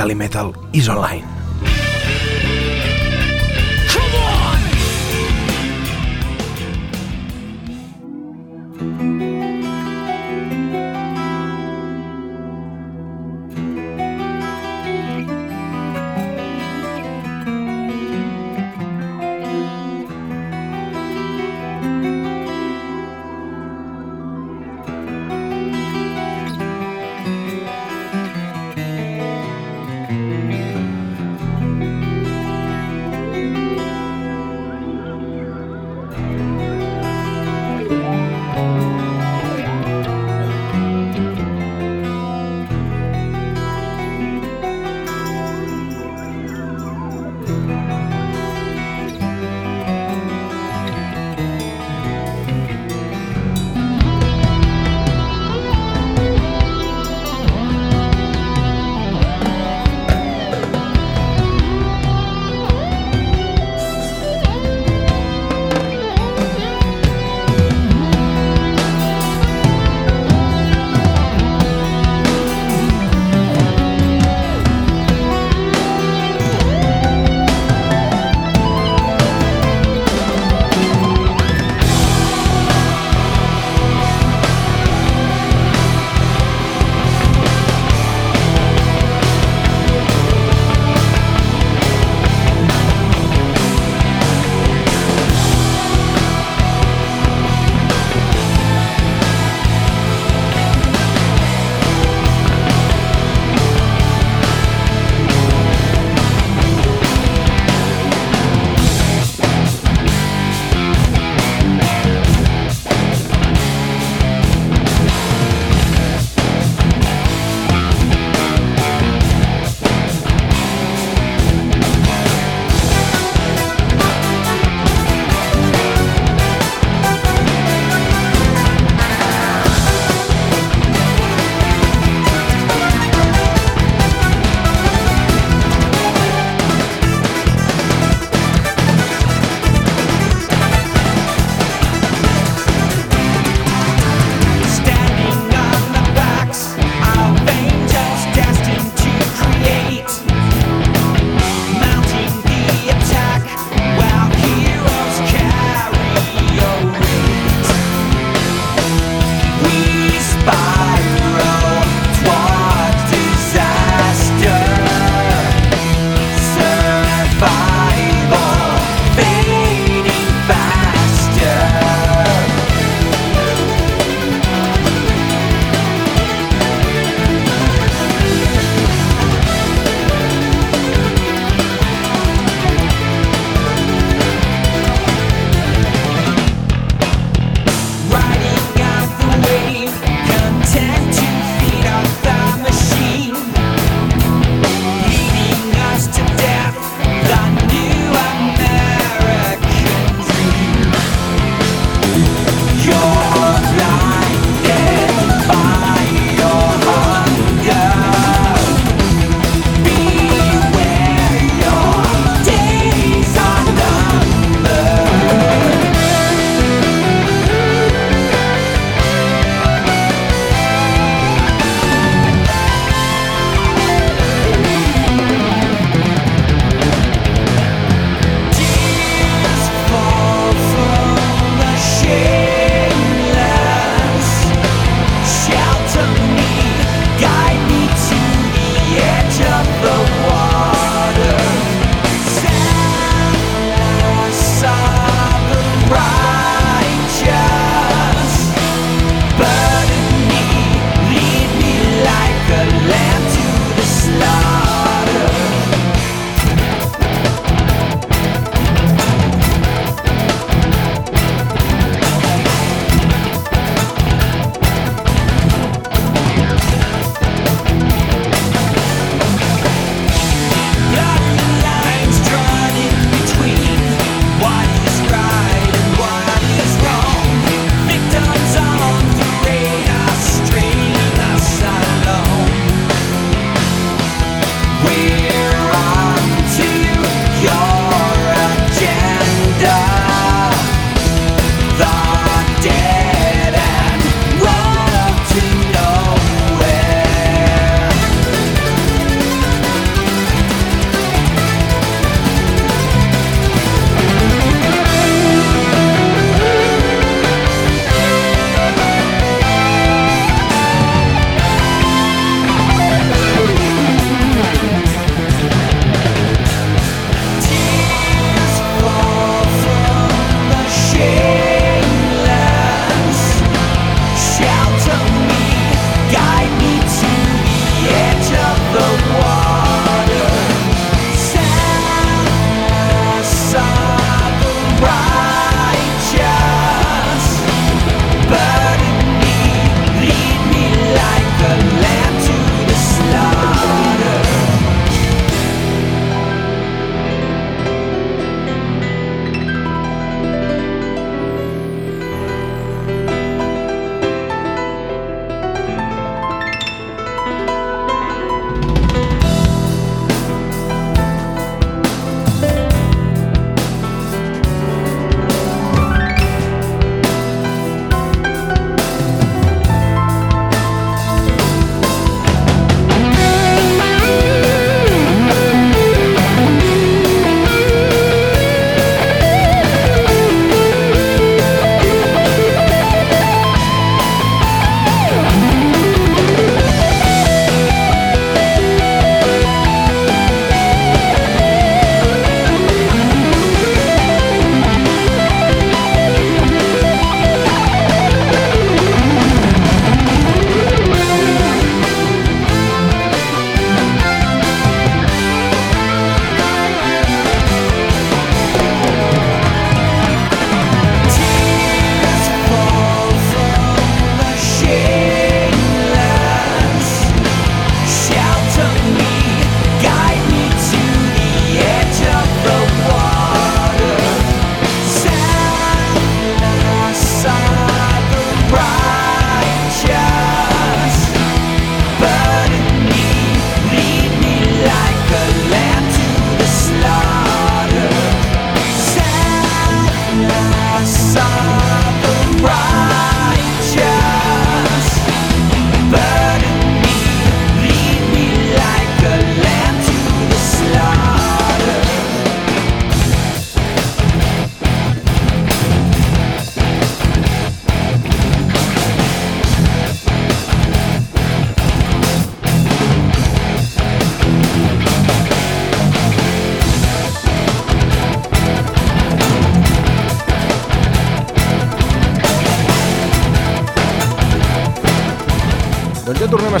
Calimetal is online.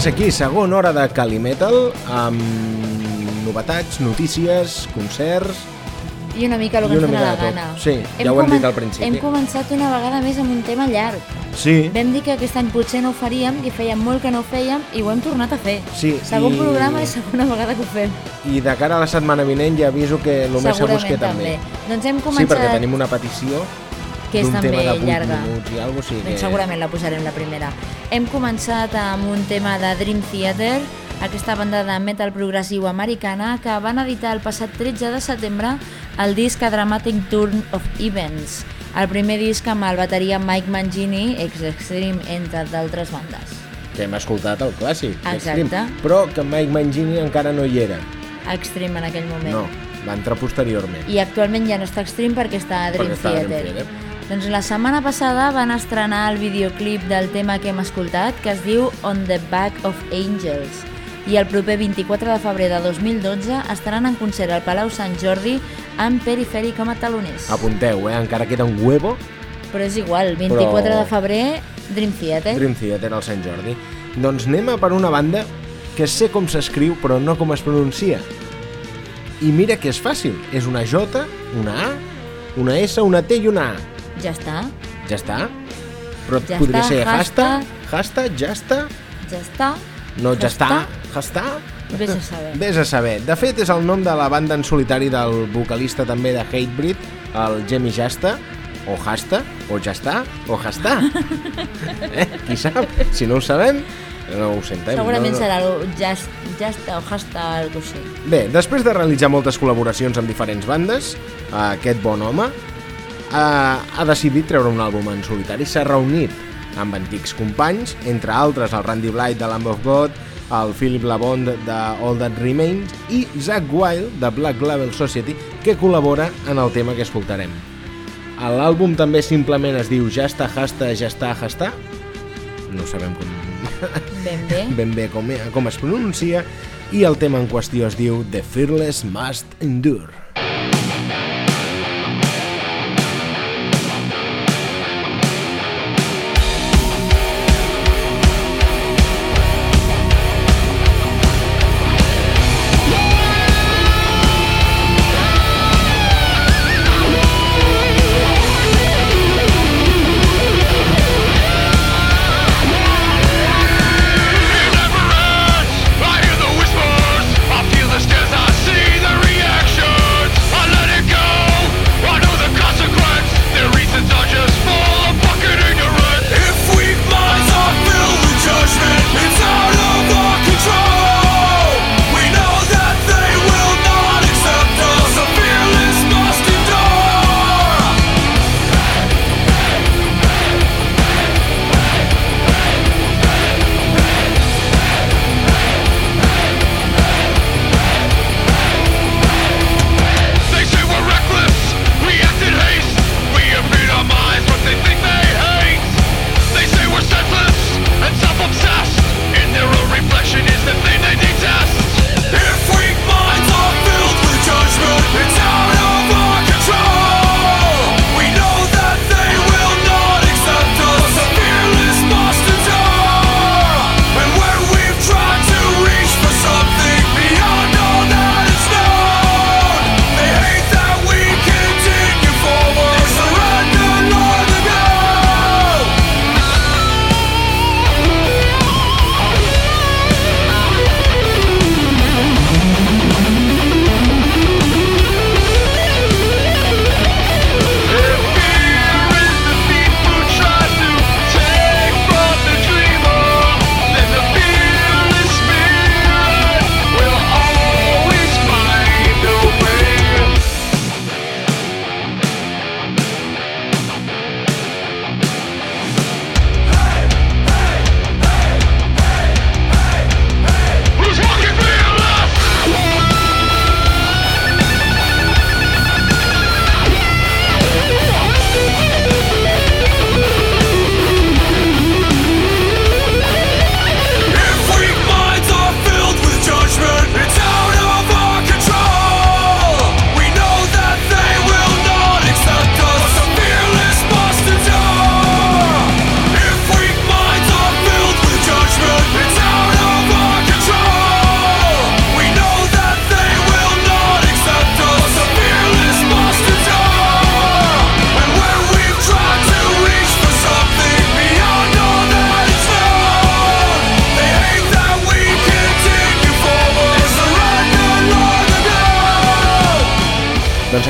Tornem a ser aquí, segona hora de Calimetal, amb novetats, notícies, concerts... I una mica el que ens la gana. Sí, ja ho hem dit al principi. Hem començat una vegada més amb un tema llarg. Sí, Vam dir que aquest any potser no ho faríem, que fèiem molt que no ho fèiem, i ho hem tornat a fer. Sí, Segon i- programa i segona vegada que ho fem. i de cara a la setmana vinent ja aviso que el més segur és que també. Doncs hem Sí, començat... perquè tenim una petició que és també tema de 8 llarga. minuts i cosa, sí que... Doncs segurament la posarem la primera. Hem començat amb un tema de Dream Theater, aquesta banda de metal progressiu americana que van editar el passat 13 de setembre el disc A Dramatic Turn of Events, el primer disc amb el bateria Mike Mangini, ex-Extreme, entre d'altres bandes. que hem escoltat el clàssic, Exacte. Extreme, però que Mike Mangini encara no hi era. Extreme en aquell moment. No, va entrar posteriorment. I actualment ja no està Extreme perquè està a Dream Perquè està a Dream Theater. Doncs la setmana passada van estrenar el videoclip del tema que hem escoltat, que es diu On the Back of Angels. I el proper 24 de febrer de 2012 estaran en concert al Palau Sant Jordi amb Perifèric com a taloners. Apunteu, eh? encara queda un huevo Però és igual, 24 Però- de febrer, Dream Theater. Dream Theater al Sant Jordi. Doncs anem a per una banda que sé com s'escriu però no com es pronuncia. I mira que és fàcil. És una J, una A, una S, una T i una A. Ja està, Ja està. Però Ja podria està, ser hashtag, hashtag. ja està. ja està. No, ja està. Hashtag. Vés a saber. Vés a saber. De fet, és el nom de la banda en solitari del vocalista també de Hatebreed, el Jamie Jasta, o Hasta, o ja està, o Hasta. eh? Qui sap? Si no ho sabem, no ho sentem. Segurament no, no. serà el just, just o hasta algo així. Bé, després de realitzar moltes col·laboracions amb diferents bandes, aquest bon home eh, ha decidit treure un àlbum en solitari. S'ha reunit amb antics companys, entre altres el Randy Blythe de Lamb of God, el Philip Labond de All That Remains i Zach Wild de Black Label Society, que col·labora en el tema que escoltarem. L'àlbum també simplement es diu Ja està, hasta, ja està, hasta. No sabem com, Ben bé. ben bé com, com es pronuncia i el tema en qüestió es diu The Fearless Must Endure.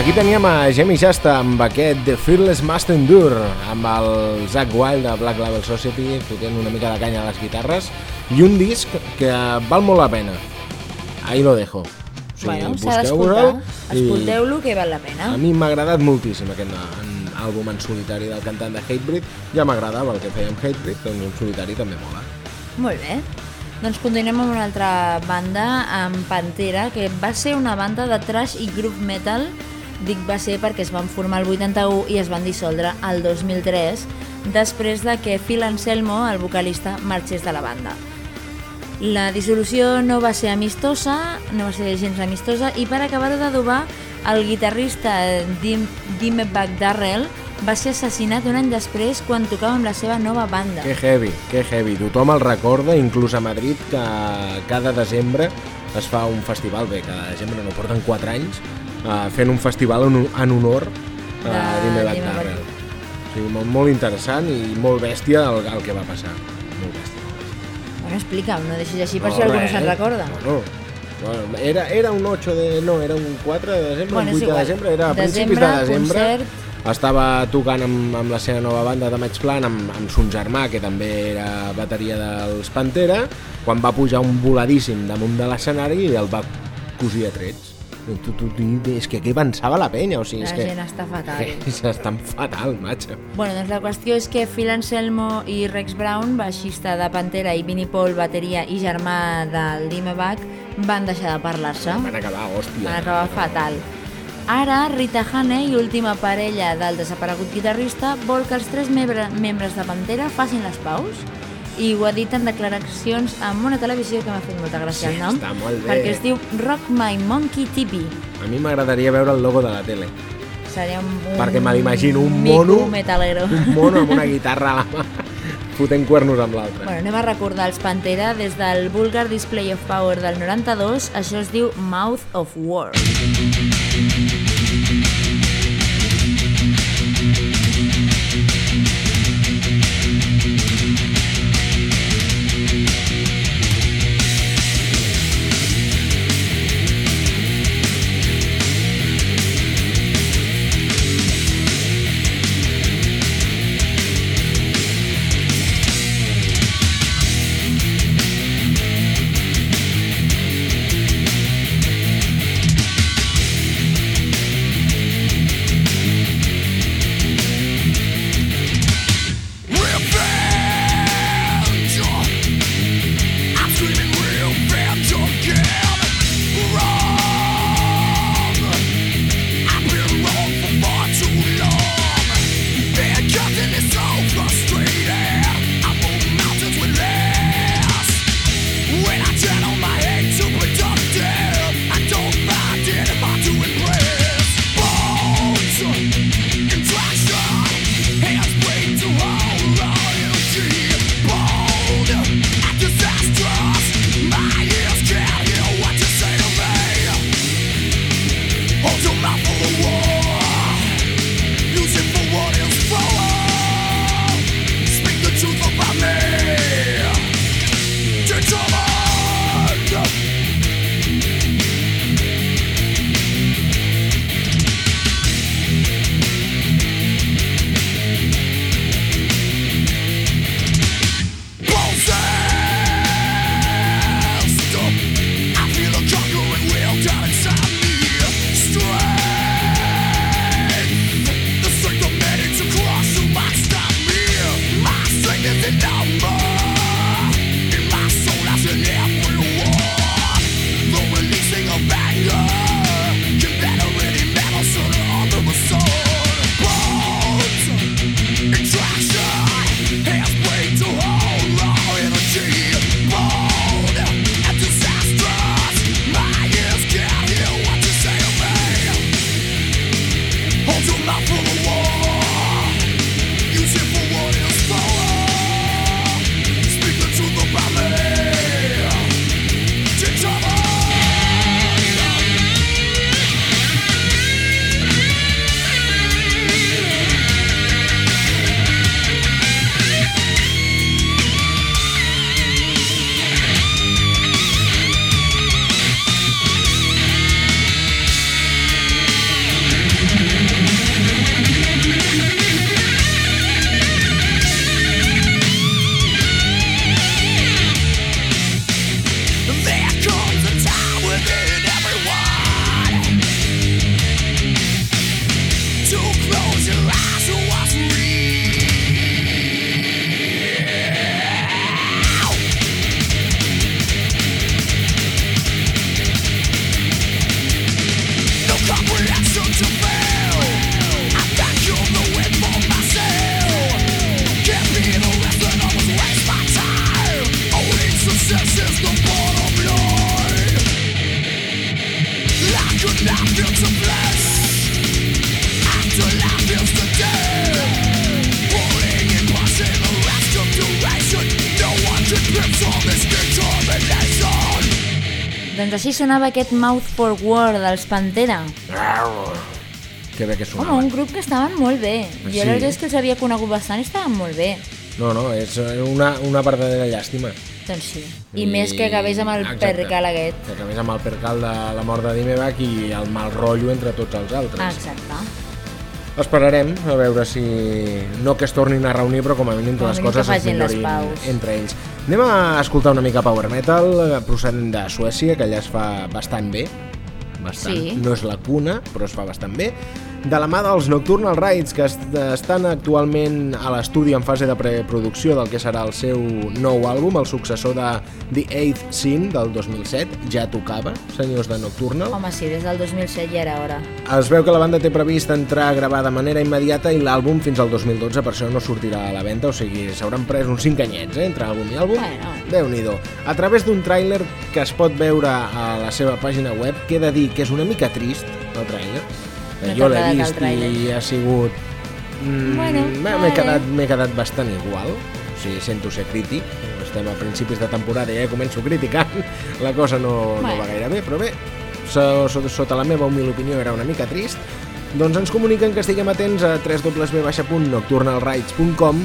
Aquí teníem a Jamie Shasta amb aquest The Fearless Must Endure, amb el Zach Wild de Black Label Society fotent una mica de canya a les guitarres i un disc que val molt la pena. Ahí lo dejo. O sigui, bueno, s'ha d'escoltar. Escolteu-lo que val la pena. A mi m'ha agradat moltíssim aquest àlbum en solitari del cantant de Hatebreed. Ja m'agradava el que feia amb Hatebreed, doncs en solitari també mola. Molt bé. Doncs continuem amb una altra banda, amb Pantera, que va ser una banda de trash i groove metal Dic va ser perquè es van formar el 81 i es van dissoldre el 2003 després de que Phil Anselmo, el vocalista, marxés de la banda. La dissolució no va ser amistosa, no va ser gens amistosa i per acabar-ho d'adobar, el guitarrista Dim, Dimebag Darrell va ser assassinat un any després quan tocava amb la seva nova banda. Que heavy, que heavy. Tothom el recorda, inclús a Madrid, que cada desembre es fa un festival, bé, cada desembre no porten 4 anys, uh, fent un festival en, en honor a Dime Black Darrell. O sigui, molt, molt interessant i molt bèstia el, el que va passar. Molt bèstia. Bueno, explica'm, no deixis així per no, si algú no se'n recorda. Bueno, Bueno, era, era un 8 de... No, era un 4 de desembre, bueno, un 8 de desembre, era a principis de desembre. Concert. Estava tocant amb, amb la seva nova banda de Maig Plan, amb, amb son germà, que també era bateria dels Pantera, quan va pujar un voladíssim damunt de l'escenari i el va cosir a trets. Tu, tu, tu, és que què pensava la penya? O sigui, la és que... gent està fatal. Estan fatal, macho. Bueno, doncs la qüestió és que Phil Anselmo i Rex Brown, baixista de Pantera, i Vinnie Paul, bateria i germà del Dimebag, van deixar de parlar-se. Van acabar, hòstia. Van acabar fatal. Ara, Rita Haney, última parella del desaparegut guitarrista, vol que els tres membres de Pantera facin les paus i ho ha dit en declaracions amb una televisió que m'ha fet molta gràcia sí, el nom està molt bé. perquè es diu Rock My Monkey TV a mi m'agradaria veure el logo de la tele. Seria un, un perquè me l'imagino un mono metalero. un mono amb una guitarra a la mà fotent cuernos amb l'altre. Bueno, anem a recordar els Pantera des del Vulgar Display of Power del 92 això es diu Mouth of War Doncs així sonava aquest Mouth for War dels Pantera. Que bé que Home, sonava. un grup que estaven molt bé. Jo Sí. la veritat és que els havia conegut bastant i estaven molt bé. No, no, és una, una verdadera llàstima. Doncs sí. I, més que acabés amb el Exacte. percal aquest. Que acabés amb el percal de la mort de Dimebag i el mal rotllo entre tots els altres. Exacte. Esperarem a veure si no que es tornin a reunir, però com a mínim que les coses es millorin entre ells. Anem a escoltar una mica Power Metal, eh, procedent de Suècia, que allà es fa bastant bé. Bastant. Sí. No és la cuna, però es fa bastant bé. De la mà dels Nocturnal Rides, que est estan actualment a l'estudi en fase de preproducció del que serà el seu nou àlbum, el successor de The Eighth Sin del 2007, ja tocava, senyors de Nocturnal. Home, sí, des del 2007 ja era hora. Es veu que la banda té previst entrar a gravar de manera immediata i l'àlbum fins al 2012, per això no sortirà a la venda, o sigui, s'hauran pres uns 5 anyets, eh, entre àlbum i àlbum. Bueno. déu nhi A través d'un tràiler que es pot veure a la seva pàgina web, queda dir que és una mica trist, el tràiler. No jo l'he vist i ha sigut... Mm, Bueno, m'he vale. quedat, quedat bastant igual, o sigui, sento ser crític, estem a principis de temporada i ja començo criticant, la cosa no, no Bueno. va gaire bé, però bé, so, so, sota la meva humil opinió era una mica trist, doncs ens comuniquen que estiguem atents a www.nocturnalrights.com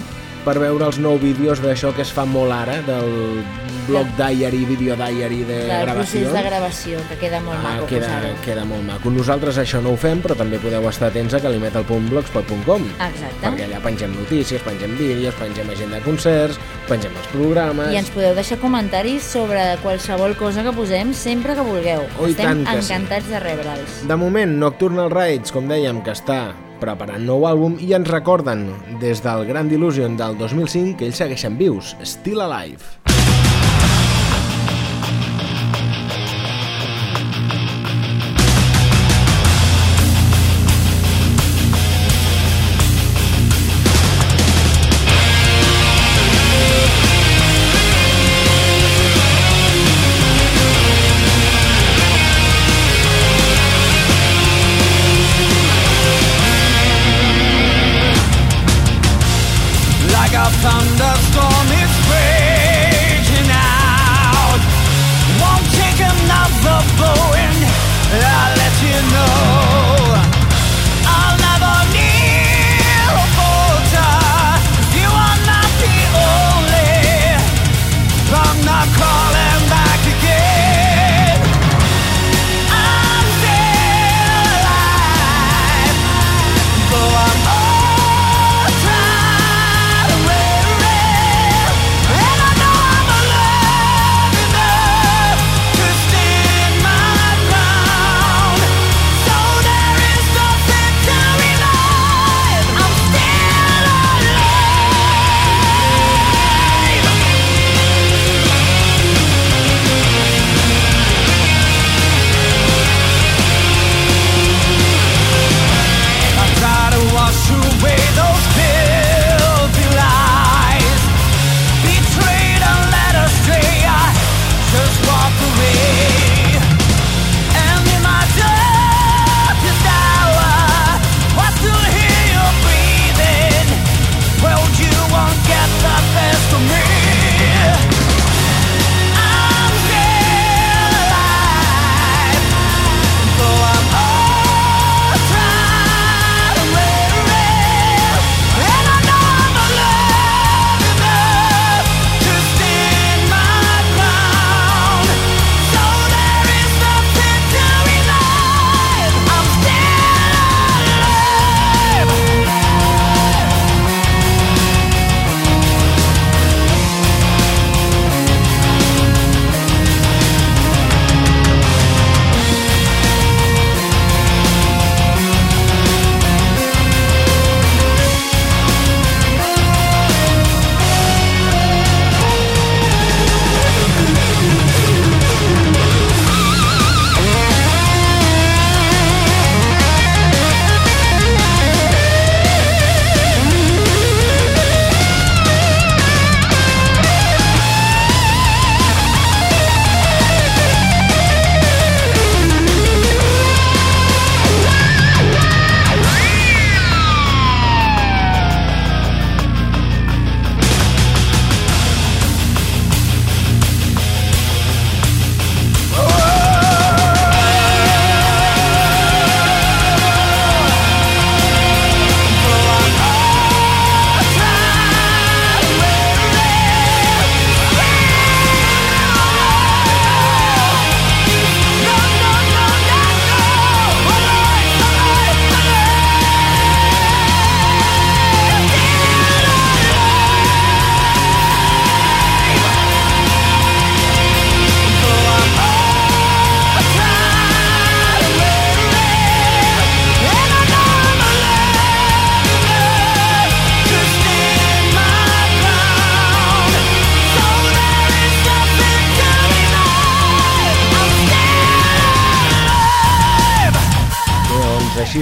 per veure els nous vídeos d'això que es fa molt ara, del blog diary, video diary de Del gravació. procés de gravació, que queda molt Ah, maco queda, posar-ho. queda molt maco. Nosaltres això no ho fem, però també podeu estar atents a calimetal.blogspot.com Exacte. perquè allà pengem notícies, pengem vídeos, pengem agenda de concerts, pengem els programes... I ens podeu deixar comentaris sobre qualsevol cosa que posem sempre que vulgueu. Oh, Estem tant que sí. encantats de rebre'ls. De moment, Nocturnal Rides, com dèiem, que està preparant nou àlbum i ens recorden des del Grand Illusion del 2005 que ells segueixen vius, Still Alive.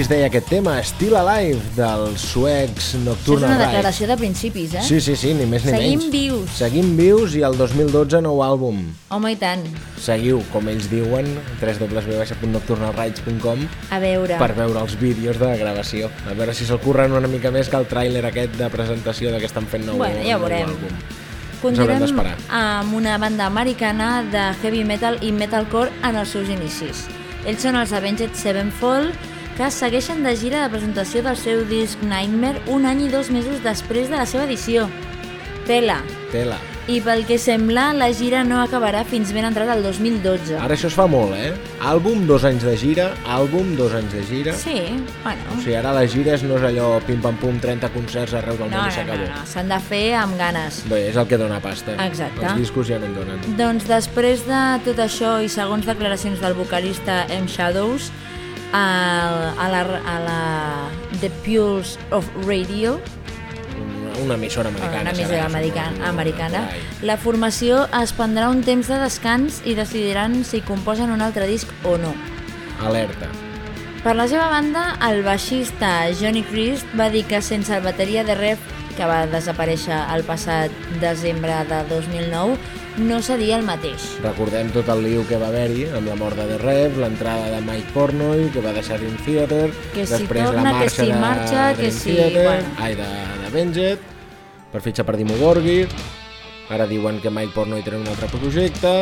Es deia aquest tema, Still Alive, dels suecs Això és Nocturnal una declaració de principis, eh? Sí, sí, sí, ni més ni Seguim menys. vius. Seguim vius i el 2012 nou àlbum. Home, i tant. Seguiu, com ells diuen, www.nocturnalrides.com A veure, per veure els vídeos de gravació. A veure si se'l curren una mica més que el tràiler aquest de presentació de que estan fent nou, Bueno, ja nou veurem. àlbum. continuem amb una banda americana de heavy metal i metalcore en els seus inicis. Ells són els Avenged Sevenfold, que segueixen de gira de presentació del seu disc Nightmare un any i dos mesos després de la seva edició. Tela. Tela. I pel que sembla, la gira no acabarà fins ben entrat el 2012. Ara això es fa molt, eh? Àlbum, dos anys de gira, àlbum, dos anys de gira. Sí, bueno... O sigui, ara les gires no és allò pim-pam-pum, 30 concerts arreu del No, món no, i s'acabó. no, no, s'han de fer amb ganes. Bé, és el que dona pasta. Exacte. Els discos ja no en donen. Doncs després de tot això i segons declaracions del vocalista M. Shadows a, a, la, a la The Pulse of Radio, Una, emissora americana. una emissora americana, americana, la formació es prendrà un temps de descans i decidiran si composen un altre disc o no. Alerta. Per la seva banda, el baixista Johnny Christ va dir que sense el bateria de Rev, que va desaparèixer el passat desembre de 2009, no seria el mateix. Recordem tot el liu que va haver-hi amb la mort de The Rev, l'entrada de Mike Pornoy, que va deixar Dream Theater, Que si després torna, la que marxa si de marxa, que Dream si- Theater, bueno. ai, de, de Avenged, per fitxar per Dimmu Borgir, ara diuen que Mike Pornoy té un altre projecte,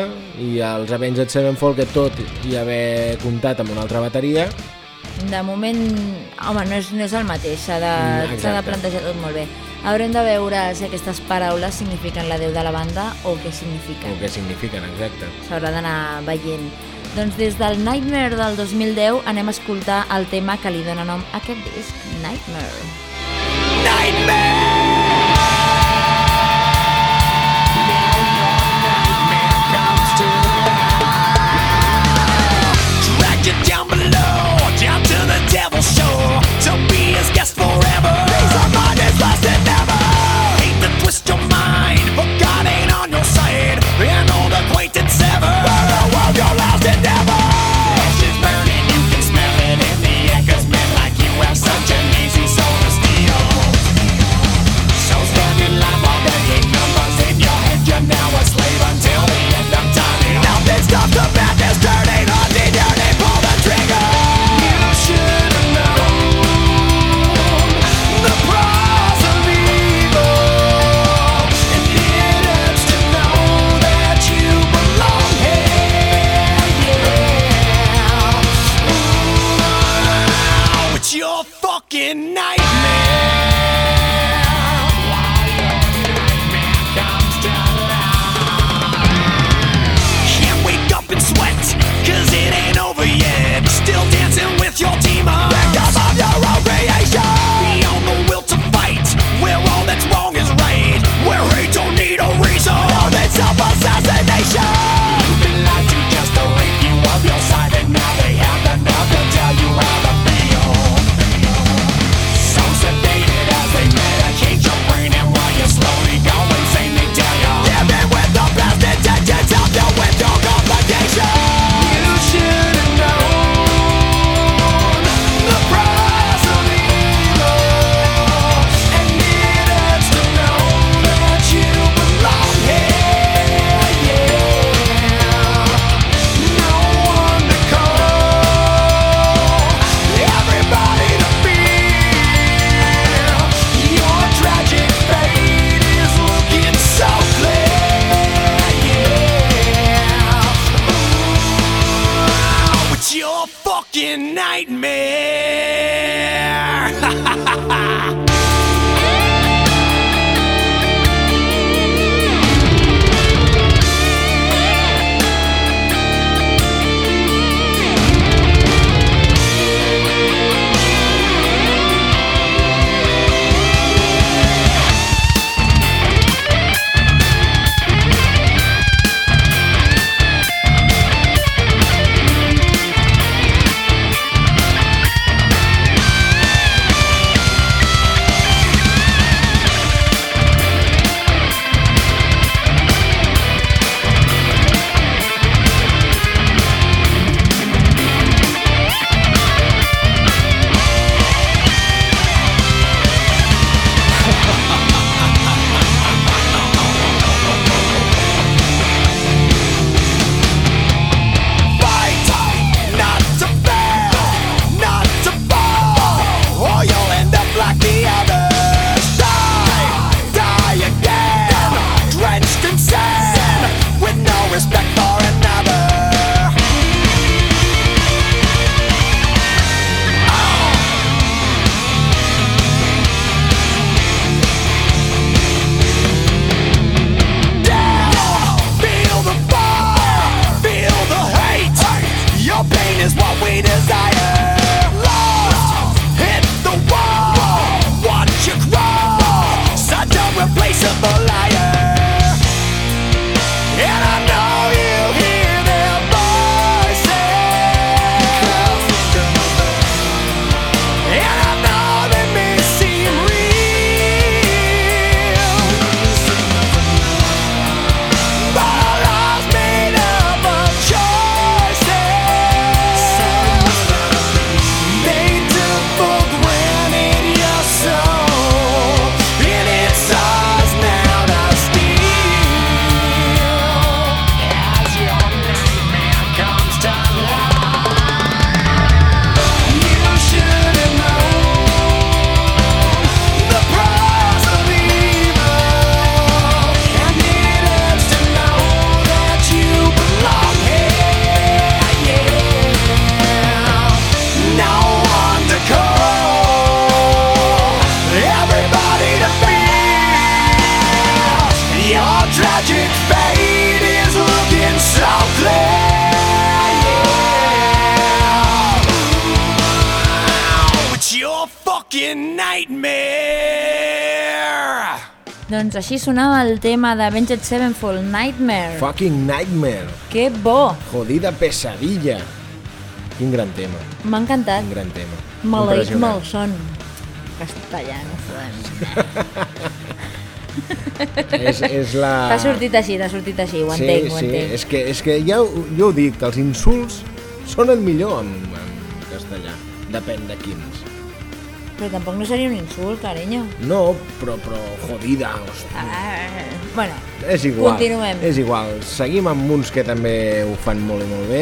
i els Avenged Sevenfold, que tot i haver comptat amb una altra bateria, De moment, home, no és, no és el mateix, s'ha de, Mm, de plantejar tot molt bé. Haurem de veure si aquestes paraules signifiquen l'adeu de la banda o què signifiquen. el que signifiquen, exacte. S'haurà d'anar veient. Doncs des del Nightmare del 2010 anem a escoltar el tema que li dona nom a aquest disc, Nightmare. Drag sonava el tema de Avenged Sevenfold, Nightmare. Fucking Nightmare. Que bo! Jodida pesadilla. Quin gran tema, M'ha encantat. quin gran tema. Maleït malson. No podem. És, és la... T'ha sortit així, t'ha sortit així, ho entenc, ho sí, entenc. És que, és que ja, jo ho dic, els insults sonen millor en, en castellà. Depèn de quins. Però tampoc no seria un insult, carinyo. No, però, però jodida, hòstia. Ah, bueno, És igual. Continuem. És igual. Seguim amb uns que també ho fan molt i molt bé.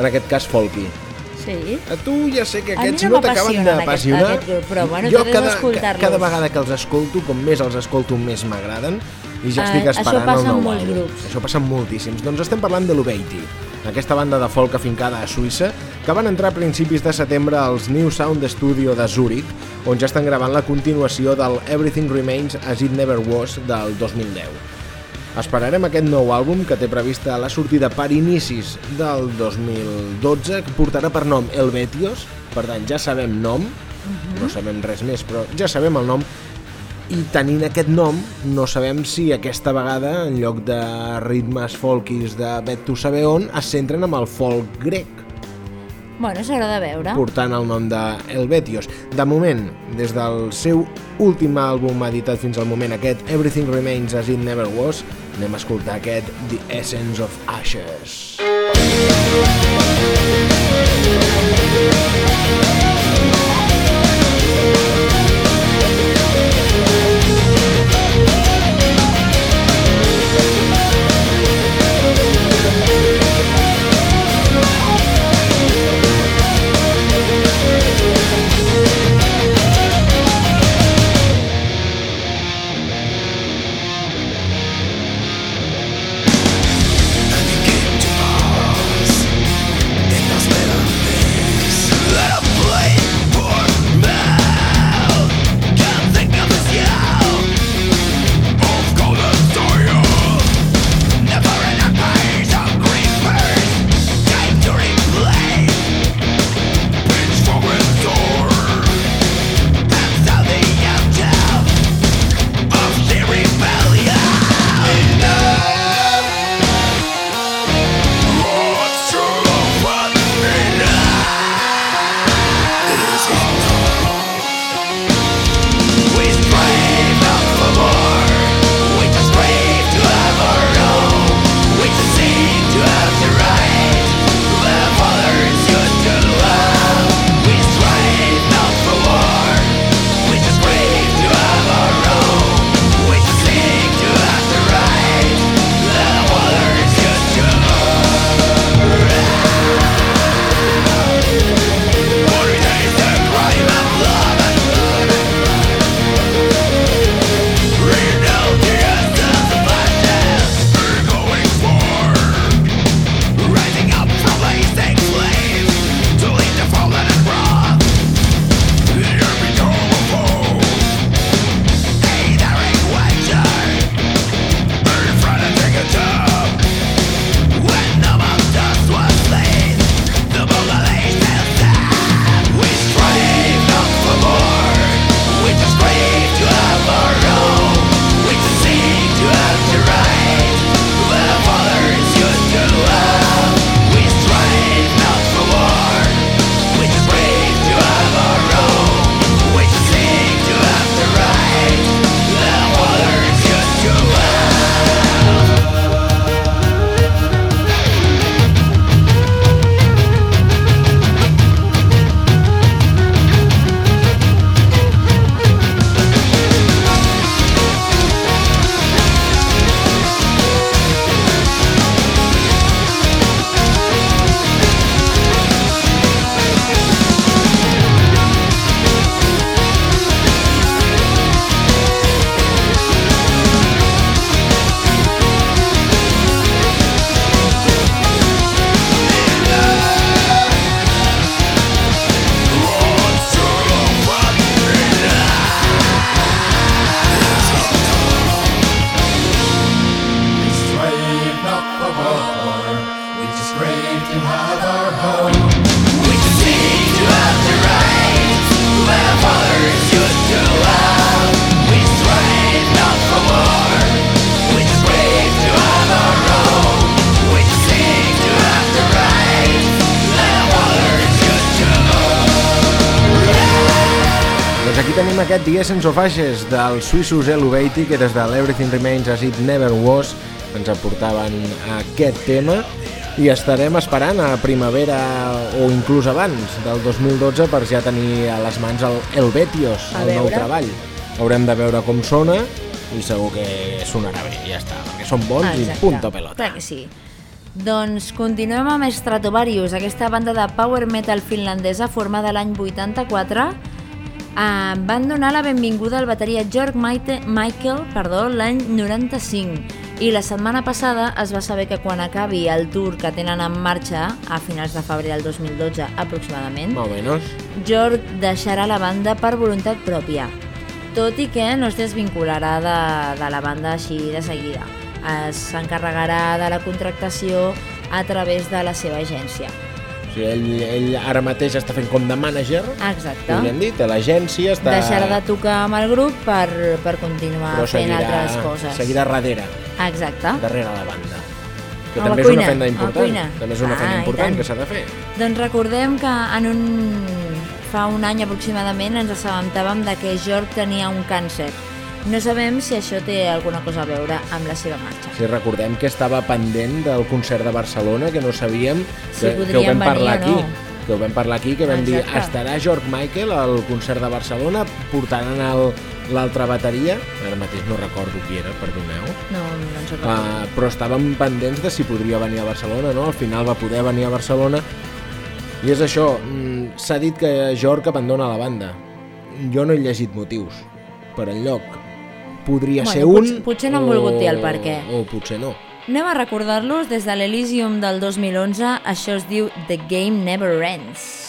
En aquest cas, folky. sí. A tu ja sé que aquests no no t'acaben d'apassionar. però, bueno, jo cada, cada vegada que els escolto, com més els escolto, més m'agraden. I ja Ah, estic això esperant passa el nou molts àlbum. grups. Això passa amb moltíssims. Doncs estem parlant de l'Ubeiti, aquesta banda de folk afincada a Suïssa, que van entrar a principis de setembre als New Sound Studio de Zurich, on ja estan gravant la continuació del Everything Remains as It Never Was del 2010. Esperarem aquest nou àlbum que té prevista la sortida per inicis del 2012 que portarà per nom Helvetios, per tant ja sabem nom, no sabem res més, però ja sabem el nom i tenint aquest nom no sabem si aquesta vegada en lloc de ritmes folkis de Bet tu saber on es centren amb el folk grec Bueno, s'haurà de veure. portant el nom de Helvetios. De moment, des del seu últim àlbum editat fins al moment, aquest Everything Remains as It Never Was, anem a escoltar aquest The Essence of Ashes. And tenim aquest The Essence of Ashes dels suïssos Eluvati que des de l'Everything Remains as It Never Was ens aportaven aquest tema i estarem esperant a primavera o inclús abans del 2012 per ja tenir a les mans el Helvetios, el nou treball. Haurem de veure com sona i segur que sonarà bé, ja està, perquè són bons i punto pelota. Clar que sí. Doncs continuem amb Stratovarius, aquesta banda de power metal finlandesa formada l'any 84. Eh, van donar la benvinguda al bateria Georg Maite, Michael perdó, l'any 95 i la setmana passada es va saber que quan acabi el tour que tenen en marxa a finals de febrer del 2012 aproximadament, Más o menos. Georg deixarà la banda per voluntat pròpia, tot i que no es desvincularà de, de la banda així de seguida. S'encarregarà de la contractació a través de la seva agència. Sigui, ell, ell ara mateix està fent com de mànager, Exacte. podríem dir, té l'agència, està... Deixarà de tocar amb el grup per, per continuar però fent seguirà, altres coses. seguirà darrere, Exacte. darrere la banda. Que també és cuina, una feina important, també és una Ah, feina important tant. que s'ha de fer. Doncs recordem que en un... fa un any aproximadament ens assabentàvem de que Georg tenia un càncer. No sabem si això té alguna cosa a veure amb la seva marxa. Si recordem que estava pendent del concert de Barcelona, que no sabíem, Si que, que ho vam parlar venir aquí. no. Que ho vam parlar aquí, que vam dir, Exacte. estarà George Michael al concert de Barcelona, portaran el- l'altra bateria, ara mateix no recordo qui era, perdoneu, No, no ens recordo. uh, però estàvem pendents de si podria venir a Barcelona, no? Al final va poder venir a Barcelona, i és això, mm, s'ha dit que George abandona la banda. Jo no he llegit motius per enlloc. Podria Bueno, ser un... potser- potser no han volgut dir el per què. O potser no. Anem a recordar-los des de l'Elysium del 2011. Això es diu The Game Never Ends.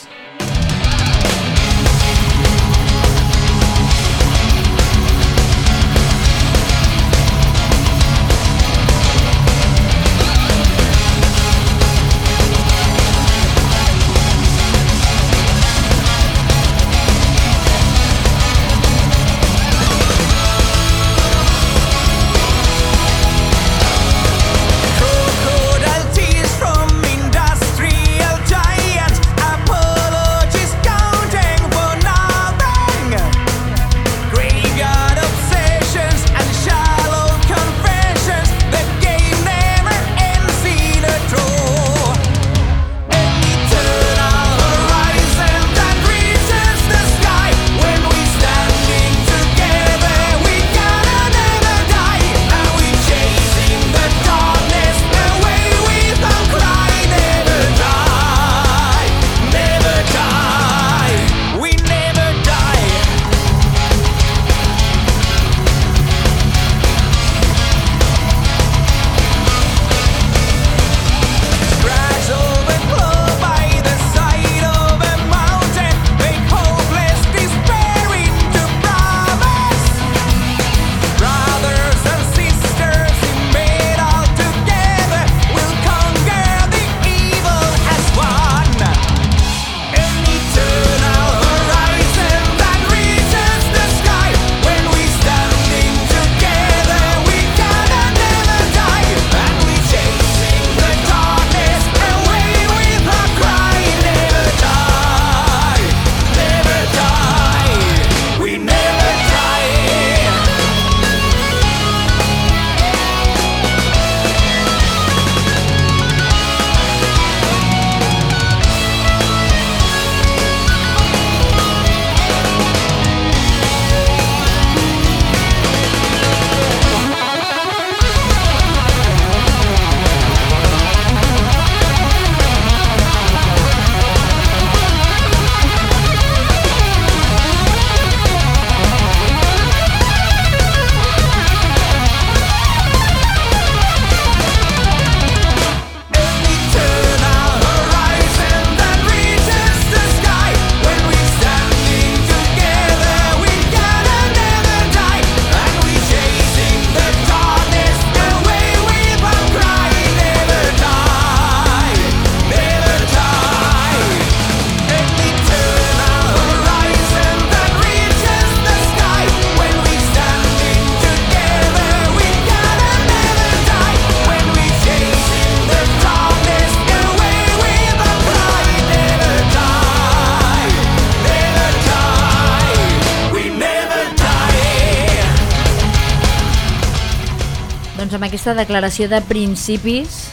Aquesta declaració de principis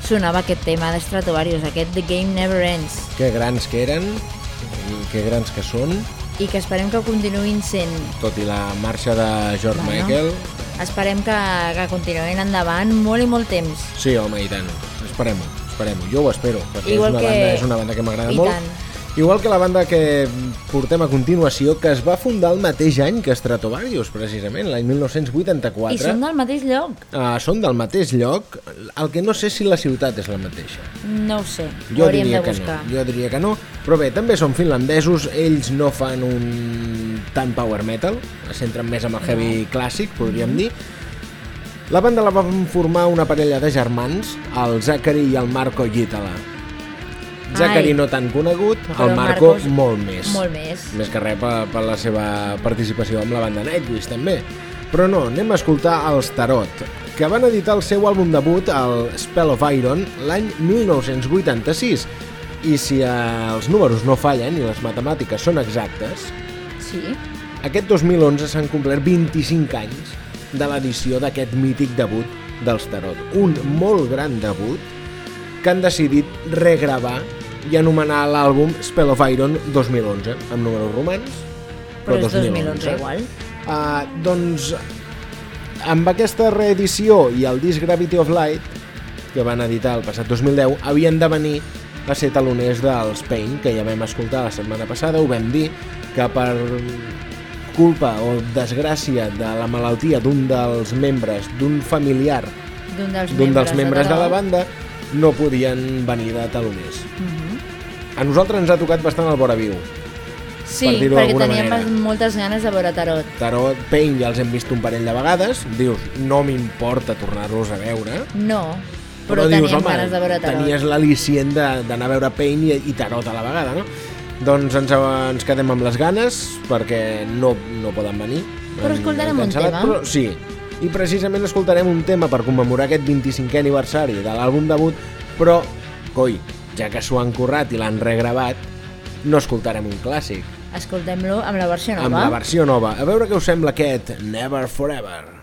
sonava aquest tema de Stratovarius, aquest The Game Never Ends, Que grans que eren, i que grans que són, i que esperem que continuïn sent. tot i la marxa de George Bueno. Michael. Esperem que, que continuïn endavant molt i molt temps. Sí, home, i tant. Esperem-ho, esperem-ho. Jo ho espero, perquè Igual és, una que- banda, és una banda que m'agrada molt. tant. Igual que la banda que portem a continuació, que es va fundar el mateix any que Stratovarius, precisament, l'any 1984. I són del mateix lloc? Uh, són del mateix lloc, el que no sé si la ciutat és la mateixa. No ho sé, Jo ho hauríem de que buscar. no, jo diria que no, però bé, també són finlandesos, ells no fan un tant power metal, es centren més en el heavy clàssic, podríem dir. La banda la van formar una parella de germans, el Zachary i el Marco Gitala. Zachary Ai. no tan conegut, Però el Marco Marcos molt més. Molt més. Més que res per, per la seva participació amb la banda Nightwish, també. Però no, anem a escoltar els Tarot, que van editar el seu àlbum debut, el Spell of Iron, l'any 1986. I si eh, els números no fallen i les matemàtiques són exactes, Sí. aquest 2011 s'han complert 25 anys de l'edició d'aquest mític debut dels Tarot. Un molt gran debut que han decidit regravar i anomenar l'àlbum Spell of Iron 2011, amb números romans, Però és 2011 igual. Uh, doncs, amb aquesta reedició i el disc Gravity of Light, que van editar el passat 2010, havien de venir a ser taloners dels Pain, que ja vam escoltar la setmana passada, ho vam dir, que per culpa o desgràcia de la malaltia d'un dels membres, d'un familiar D'un dels, d'un dels membres de la Tarot. banda, no podien venir de taloners. Mhm. A nosaltres ens ha tocat bastant el vora viu. Sí, per perquè teníem manera. moltes ganes de veure Tarot. Tarot, Pain ja els hem vist un parell de vegades, dius, no m'importa tornar-los a veure, No, però, teníem ganes de veure Tarot. tenies l'al·licient d'anar a veure Pain i, i Tarot a la vegada, no? Doncs ens, ens quedem amb les ganes perquè no, no poden venir. Però escoltarem un tema. Però, sí, i precisament escoltarem un tema per commemorar aquest 25è aniversari de l'àlbum debut, però, coi, ja que s'ho han currat i l'han regravat, no escoltarem un clàssic, Escoltem-lo amb la versió nova. amb la versió nova. A veure què us sembla aquest Never Forever.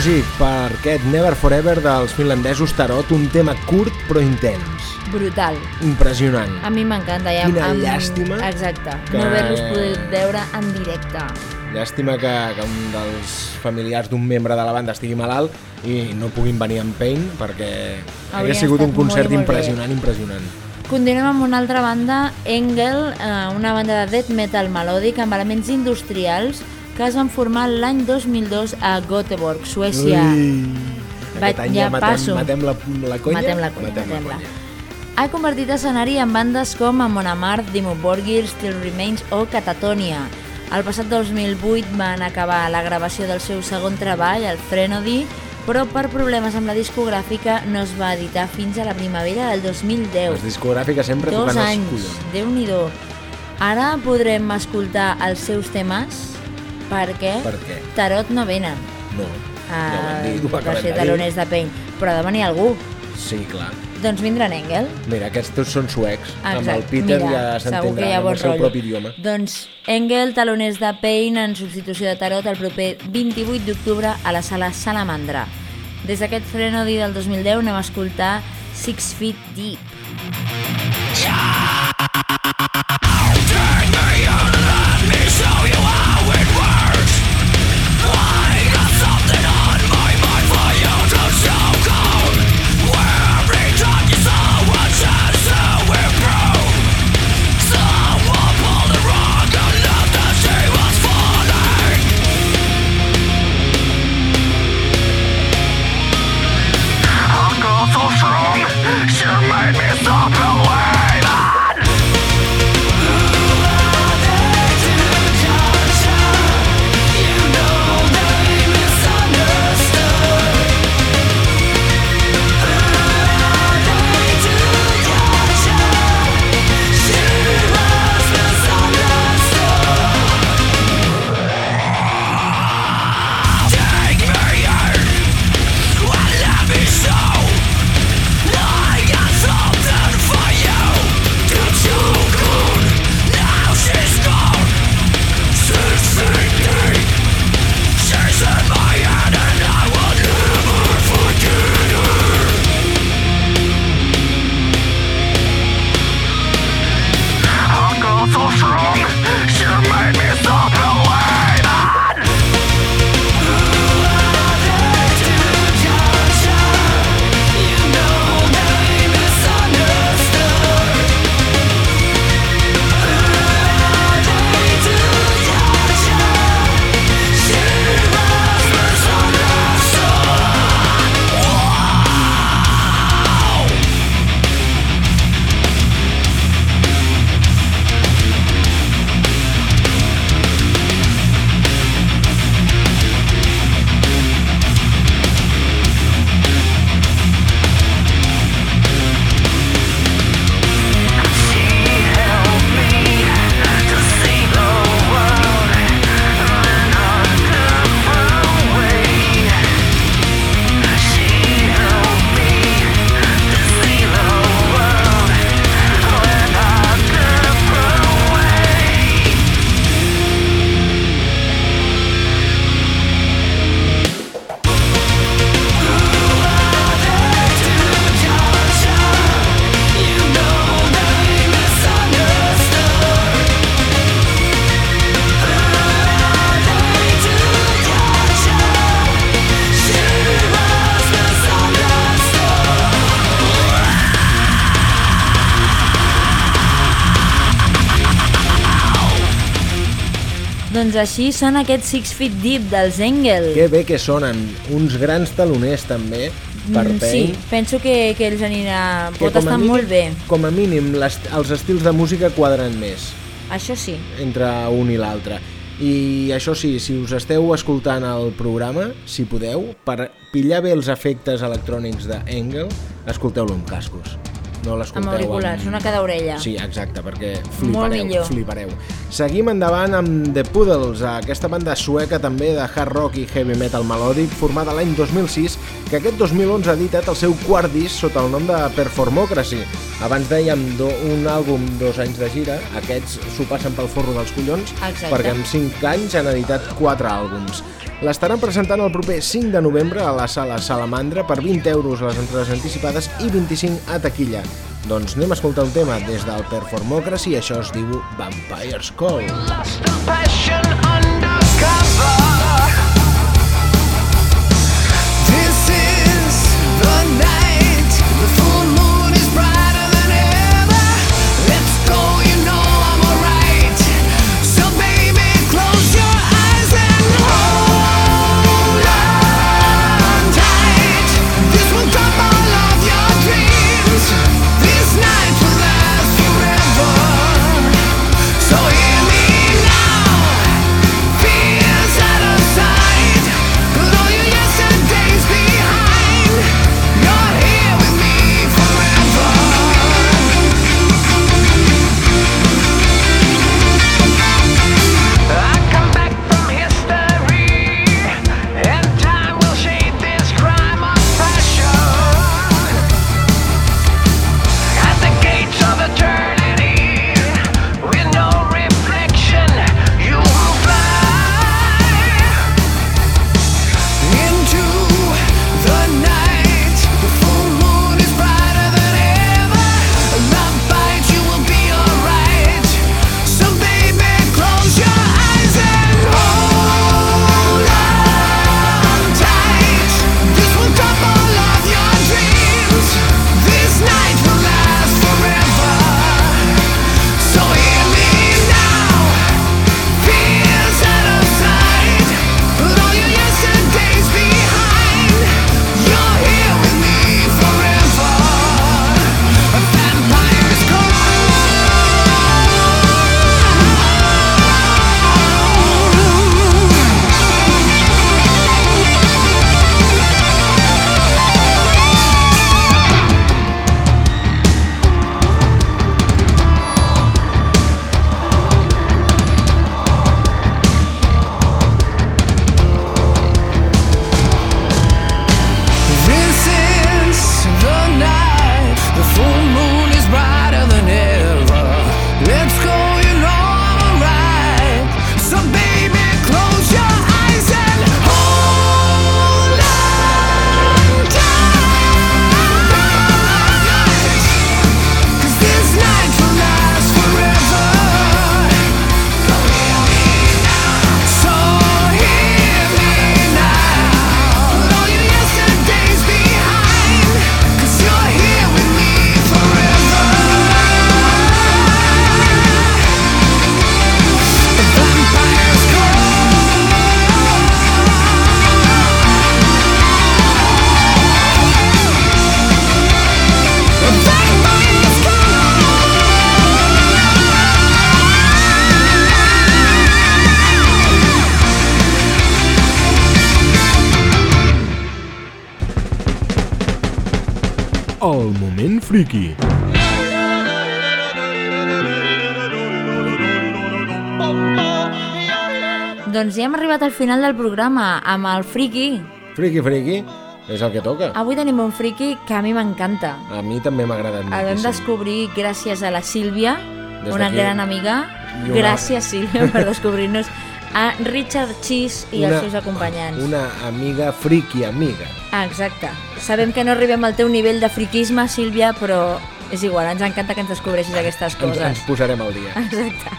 Apoteòsic per aquest Never Forever dels finlandesos Tarot, un tema curt però intens. Brutal. Impressionant. A mi m'encanta. Ja, Quina amb- llàstima Exacte. que- No haver-los pogut veure en directe. Llàstima que, que un dels familiars d'un membre de la banda estigui malalt i no puguin venir amb Pain perquè Hauria hauria sigut un molt, concert molt impressionant, impressionant. Continuem amb una altra banda, Engel, eh, una banda de death metal melòdic amb elements industrials que es van formar l'any 2002 a Göteborg, Suècia. Ui, Va- Aquest any ja matem, passo. matem la, la conya? Matem la conya, Matem la matem-la. conya. Ha convertit escenari en bandes com Amon Amarth, Dimmu Borgir, Still Remains o Catatonia. El passat 2008 van acabar la gravació del seu segon treball, el Frenody, però per problemes amb la discogràfica no es va editar fins a la primavera del 2010. Les discogràfiques sempre Dos tocant els anys, collons. déu nhi Ara podrem escoltar els seus temes perquè Per què? Tarot no venen No, a no ho han dit, ho ser de dir. taloners de pell, però ha de venir algú. Sí, clar. Doncs vindran Engel. Mira, aquests tots són suecs. Amb el Exacte. Peter Mira, ja ha amb el seu rotllo. propi idioma. Doncs Engel, taloners de Pain en substitució de Tarot el proper 28 d'octubre a la sala Salamandra. Des d'aquest Frenody del 2010 anem a escoltar Six Feet Deep. Doncs així són aquests Six Feet Deep dels Engel. Que bé que sonen, uns grans taloners també, per Mm. Sí, penso que, que els anirà... que Pot estar mínim- molt bé, Com a mínim, les, els estils de música quadren més això sí. entre un i l'altre. I això sí, si us esteu escoltant el programa, si podeu, per pillar bé els efectes electrònics d'Engel, escolteu-lo amb cascos. No l'escolteu Amb auriculars, una a cada orella. Sí, exacte, perquè flipareu, flipareu. Seguim endavant amb The Poodles, aquesta banda sueca també de hard rock i heavy metal melòdic, formada l'any 2006 que aquest 2011 ha editat el seu quart disc sota el nom de Performocracy. Abans dèiem do, un àlbum dos anys de gira, aquests s'ho passen pel forro dels collons, Exacte. perquè en 5 anys han editat 4 àlbums. L'estaran presentant el proper 5 de novembre a la sala Salamandra per 20 euros les entrades anticipades i 25 a taquilla. Doncs anem a escoltar un tema des del Performocracy, això es diu Vampire's Call. Lost friki. Doncs ja hem arribat al final del programa amb el friki. Friki, friki, és el que toca. Avui tenim un friki que a mi m'encanta. A mi també m'ha agradat El vam descobrir gràcies a la Sílvia, Des una gran amiga. una- Gràcies, Sílvia, per descobrir-nos a Richard Cheese i els Una- seus acompanyants. Una amiga friki amiga. Ah, exacte. Sabem que no arribem al teu nivell de friquisme, Sílvia, però és igual, ens encanta que ens descobreixis aquestes Ens, coses. ens posarem al dia. Exacte.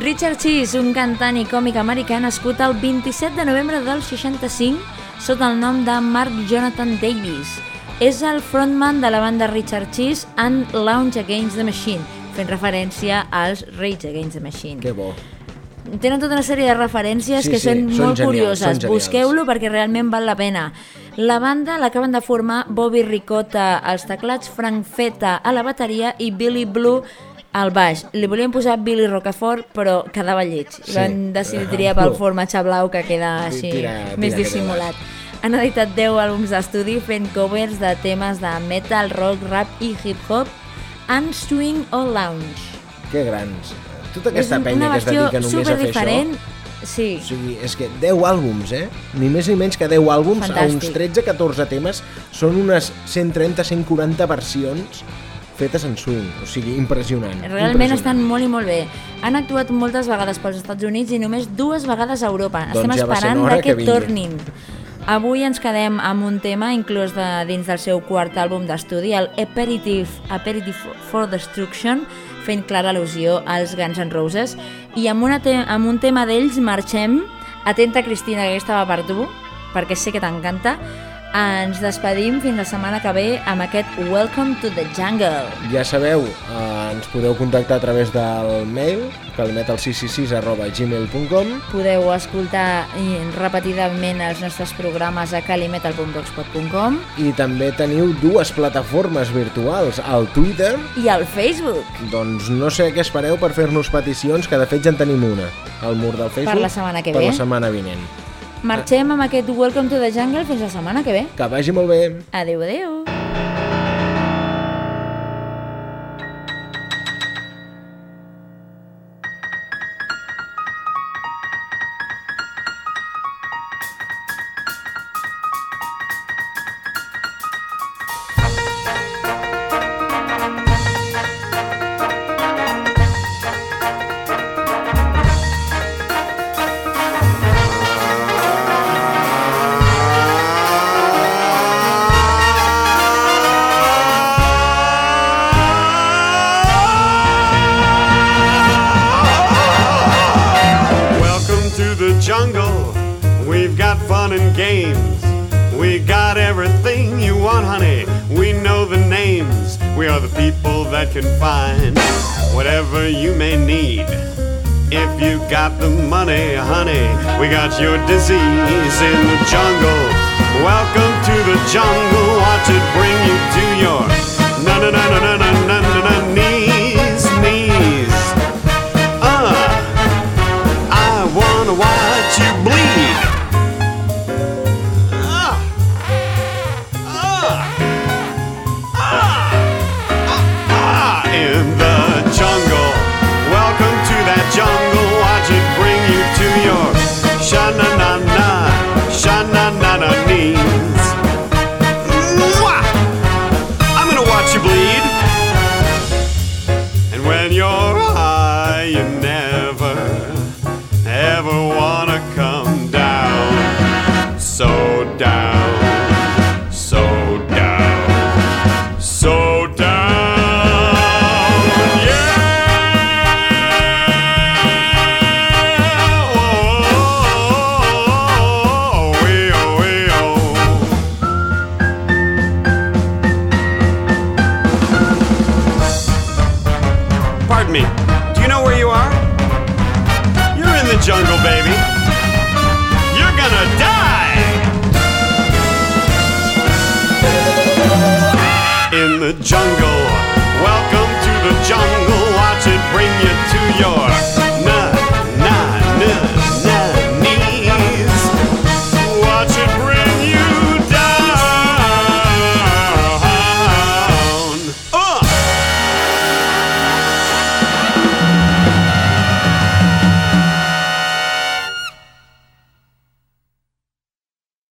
Richard Cheese, un cantant i còmic americà nascut el 27 de novembre del 65 sota el nom de Mark Jonathan Davis. És el frontman de la banda Richard Cheese and Lounge Against the Machine, fent referència als Rage Against the Machine. Que bo. Tenen tota una sèrie de referències Sí, que sí, són, són molt genials, curioses. Busqueu-lo perquè realment val la pena. La banda l'acaben de formar Bobby Ricota als teclats, Frank Feta a la bateria i Billy Blue al baix. Li volien posar Billy Rocafort, però quedava lleig. Sí. Van decidir triar pel formatge blau que queda així Tira- tira més dissimulat. Han editat 10 àlbums d'estudi fent covers de temes de metal, rock, rap i hip-hop and swing o lounge. Que grans. Tota aquesta penya que es dedica només a fer superdiferent. això... Sí, O sigui, és que 10 àlbums, eh? Ni més ni menys que 10 àlbums a uns Fantàstic. 13-14 temes. Són unes 130-140 versions fetes en swing. O sigui, impressionant. realment impressionant. estan molt i molt bé. Han actuat moltes vegades pels Estats Units i només dues vegades a Europa. Doncs Estem ja esperant que que tornin. Avui ens quedem amb un tema inclòs de, dins del seu quart àlbum d'estudi, el Aperitif, Aperitif for Destruction, fent clara al·lusió als Guns N' Roses. I amb, una te amb un tema d'ells marxem. Atenta, Cristina, que aquesta va per tu, perquè sé que t'encanta. Ens despedim fins la setmana que ve amb aquest Welcome to the Jungle. Ja sabeu, eh, ens podeu contactar a través del mail, calmetal666 arroba gmail.com Podeu escoltar repetidament els nostres programes a calimetal.blogspot.com i també teniu dues plataformes virtuals, el Twitter, i al Facebook. doncs no sé què espereu per fer-nos peticions, que de fet ja en tenim una, al mur del Facebook. la setmana que per ve. la setmana vinent. Marxem amb aquest Welcome to the Jungle fins la setmana que ve. Que vagi molt bé. Adeu, adeu. That can find whatever you may need. If you got the money, honey, we got your disease in the jungle. Welcome to the jungle. Watch it bring you to your na na na na na na na